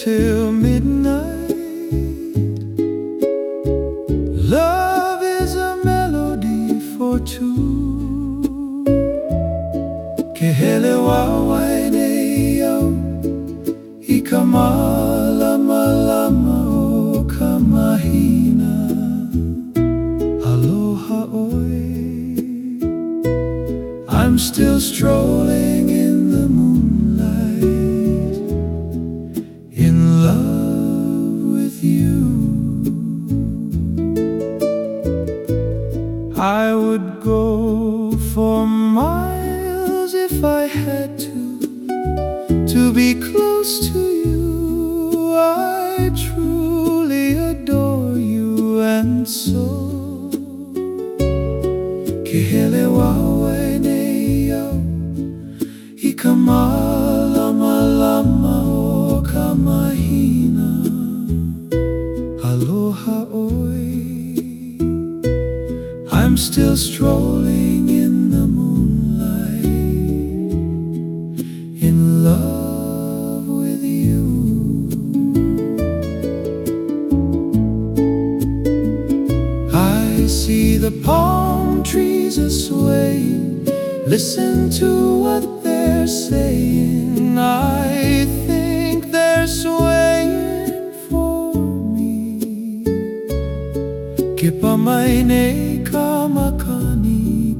until midnight. Love is a melody for two. Kehelewa waeneo ikamala malama o kamahina. Aloha oi. I'm still strolling I would go for miles if I had to to be close to you. I truly adore you and so. Kehelewa waeneo ikamala malama o kamahina. I'm still strolling in the moonlight in love with you. I see the palm trees swaying. Listen to what they're saying. I think they're swaying for me. Kipa maine kamakani kalepa.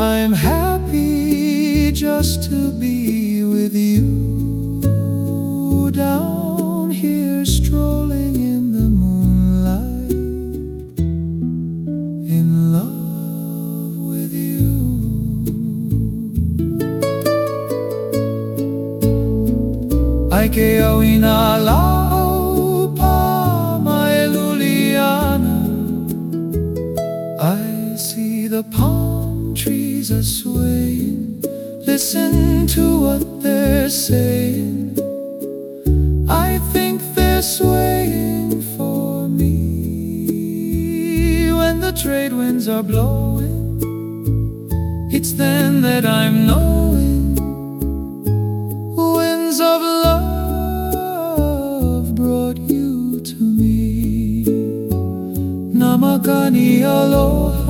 I'm happy just to be with you down here strolling in the moonlight in love with you. Ai ke awina lau trees are swaying Listen to what they're saying. I think they're swaying for me. When the trade winds are blowing It's then that I'm knowing Winds of love brought you to me. Namakani aloha